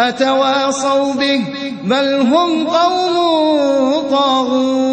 أَتَوَاصَوْا بِهِ ۚ بَلْ هُمْ قَوْمٌ طَاغُونَ.